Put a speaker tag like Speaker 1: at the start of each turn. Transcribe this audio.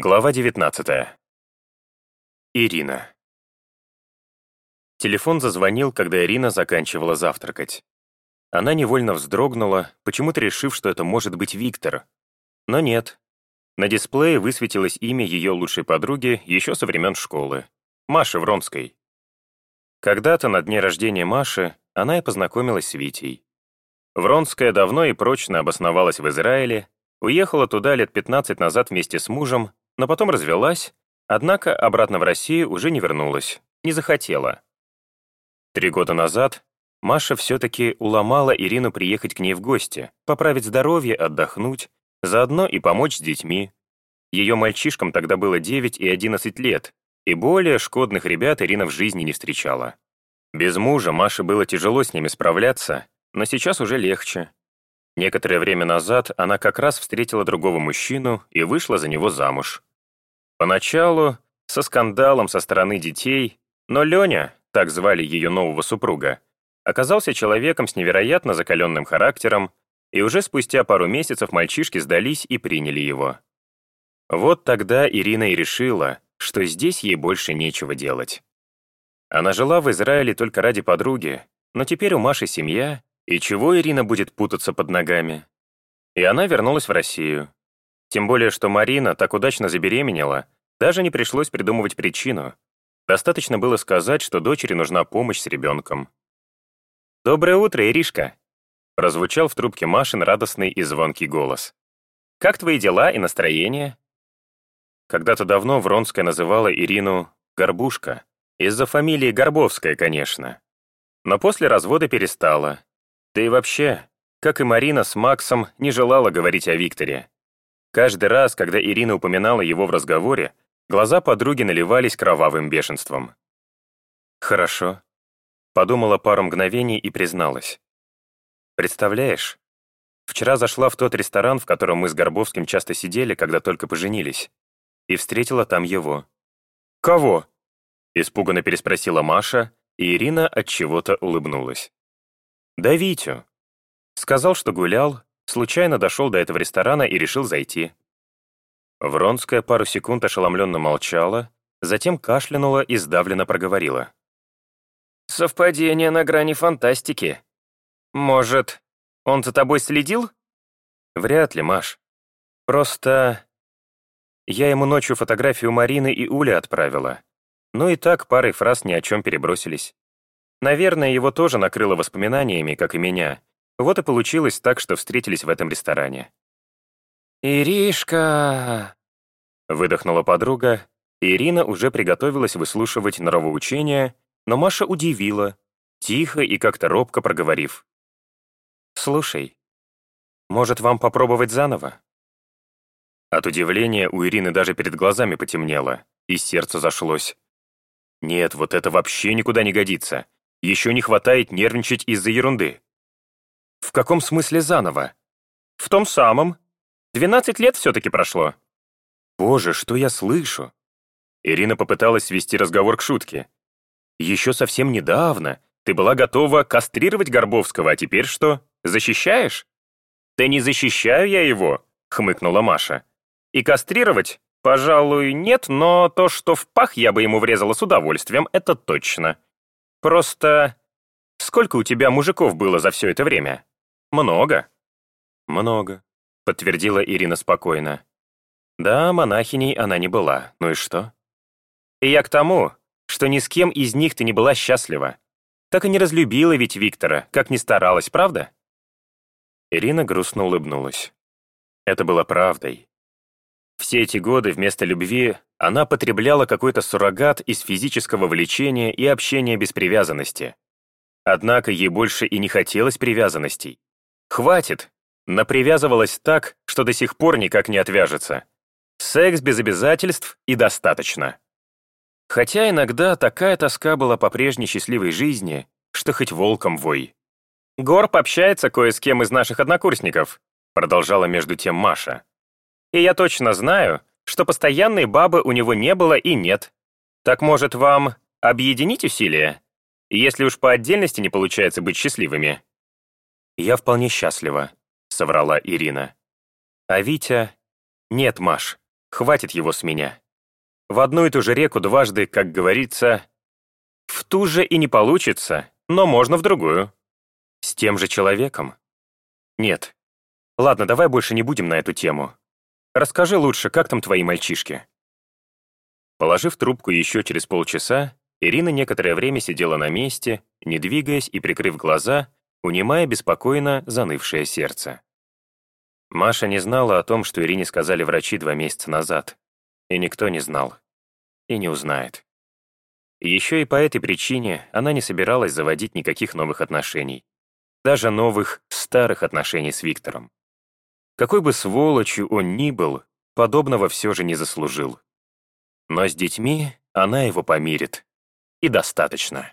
Speaker 1: Глава 19. Ирина. Телефон зазвонил, когда Ирина заканчивала завтракать. Она невольно вздрогнула, почему-то решив, что это может быть Виктор. Но нет. На дисплее высветилось имя ее лучшей подруги еще со времен школы. Маши Вронской. Когда-то на дне рождения Маши она и познакомилась с Витей. Вронская давно и прочно обосновалась в Израиле, уехала туда лет 15 назад вместе с мужем но потом развелась, однако обратно в Россию уже не вернулась, не захотела. Три года назад Маша все-таки уломала Ирину приехать к ней в гости, поправить здоровье, отдохнуть, заодно и помочь с детьми. Ее мальчишкам тогда было 9 и 11 лет, и более шкодных ребят Ирина в жизни не встречала. Без мужа Маше было тяжело с ними справляться, но сейчас уже легче. Некоторое время назад она как раз встретила другого мужчину и вышла за него замуж. Поначалу со скандалом со стороны детей, но Леня, так звали ее нового супруга, оказался человеком с невероятно закаленным характером, и уже спустя пару месяцев мальчишки сдались и приняли его. Вот тогда Ирина и решила, что здесь ей больше нечего делать. Она жила в Израиле только ради подруги, но теперь у Маши семья, и чего Ирина будет путаться под ногами? И она вернулась в Россию. Тем более, что Марина так удачно забеременела, даже не пришлось придумывать причину. Достаточно было сказать, что дочери нужна помощь с ребенком. «Доброе утро, Иришка!» прозвучал в трубке Машин радостный и звонкий голос. «Как твои дела и настроение?» Когда-то давно Вронская называла Ирину «Горбушка», из-за фамилии Горбовская, конечно. Но после развода перестала. Да и вообще, как и Марина с Максом, не желала говорить о Викторе. Каждый раз, когда Ирина упоминала его в разговоре, глаза подруги наливались кровавым бешенством. «Хорошо», — подумала пару мгновений и призналась. «Представляешь, вчера зашла в тот ресторан, в котором мы с Горбовским часто сидели, когда только поженились, и встретила там его». «Кого?» — испуганно переспросила Маша, и Ирина от чего-то улыбнулась. «Да Витю. Сказал, что гулял, Случайно дошел до этого ресторана и решил зайти. Вронская пару секунд ошеломленно молчала, затем кашлянула и сдавленно проговорила. «Совпадение на грани фантастики. Может, он за тобой следил?» «Вряд ли, Маш. Просто я ему ночью фотографию Марины и Ули отправила. Ну и так парой фраз ни о чем перебросились. Наверное, его тоже накрыло воспоминаниями, как и меня, вот и получилось так, что встретились в этом ресторане. «Иришка!» — выдохнула подруга, Ирина уже приготовилась выслушивать нравоучения, но Маша удивила, тихо и как-то робко проговорив. «Слушай, может, вам попробовать заново?» От удивления у Ирины даже перед глазами потемнело, и сердце зашлось. «Нет, вот это вообще никуда не годится. Еще не хватает нервничать из-за ерунды. В каком смысле заново? В том самом. Двенадцать лет все-таки прошло. Боже, что я слышу? Ирина попыталась свести разговор к шутке. Еще совсем недавно ты была готова кастрировать Горбовского, а теперь что, защищаешь? Да не защищаю я его, хмыкнула Маша. И кастрировать, пожалуй, нет, но то, что в пах я бы ему врезала с удовольствием, это точно. Просто сколько у тебя мужиков было за все это время? «Много». «Много», — подтвердила Ирина спокойно. «Да, монахиней она не была. Ну и что?» «И я к тому, что ни с кем из них ты не была счастлива. Так и не разлюбила ведь Виктора, как ни старалась, правда?» Ирина грустно улыбнулась. Это было правдой. Все эти годы вместо любви она потребляла какой-то суррогат из физического влечения и общения без привязанности. Однако ей больше и не хотелось привязанностей. Хватит. Напривязывалась так, что до сих пор никак не отвяжется. Секс без обязательств и достаточно. Хотя иногда такая тоска была по прежней счастливой жизни, что хоть волком вой. «Горб общается кое с кем из наших однокурсников», продолжала между тем Маша. «И я точно знаю, что постоянной бабы у него не было и нет. Так может вам объединить усилия, если уж по отдельности не получается быть счастливыми?» «Я вполне счастлива», — соврала Ирина. «А Витя...» «Нет, Маш, Хватит его с меня. В одну и ту же реку дважды, как говорится, в ту же и не получится, но можно в другую. С тем же человеком. Нет. Ладно, давай больше не будем на эту тему. Расскажи лучше, как там твои мальчишки? Положив трубку еще через полчаса, Ирина некоторое время сидела на месте, не двигаясь и прикрыв глаза, унимая беспокойно занывшее сердце. Маша не знала о том, что Ирине сказали врачи два месяца назад. И никто не знал. И не узнает. Еще и по этой причине она не собиралась заводить никаких новых отношений. Даже новых, старых отношений с Виктором. Какой бы сволочью он ни был, подобного все же не заслужил. Но с детьми она его помирит. И достаточно.